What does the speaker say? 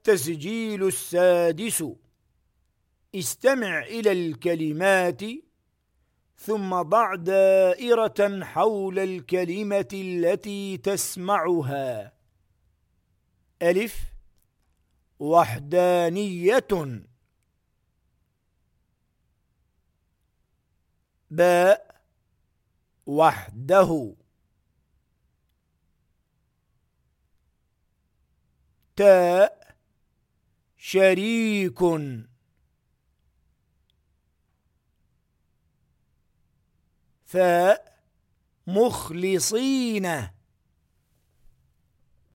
التسجيل السادس. استمع إلى الكلمات ثم ضع دائرة حول الكلمة التي تسمعها. ألف. وحدانية. باء. وحده. تاء. شريك. ثاء مخلصين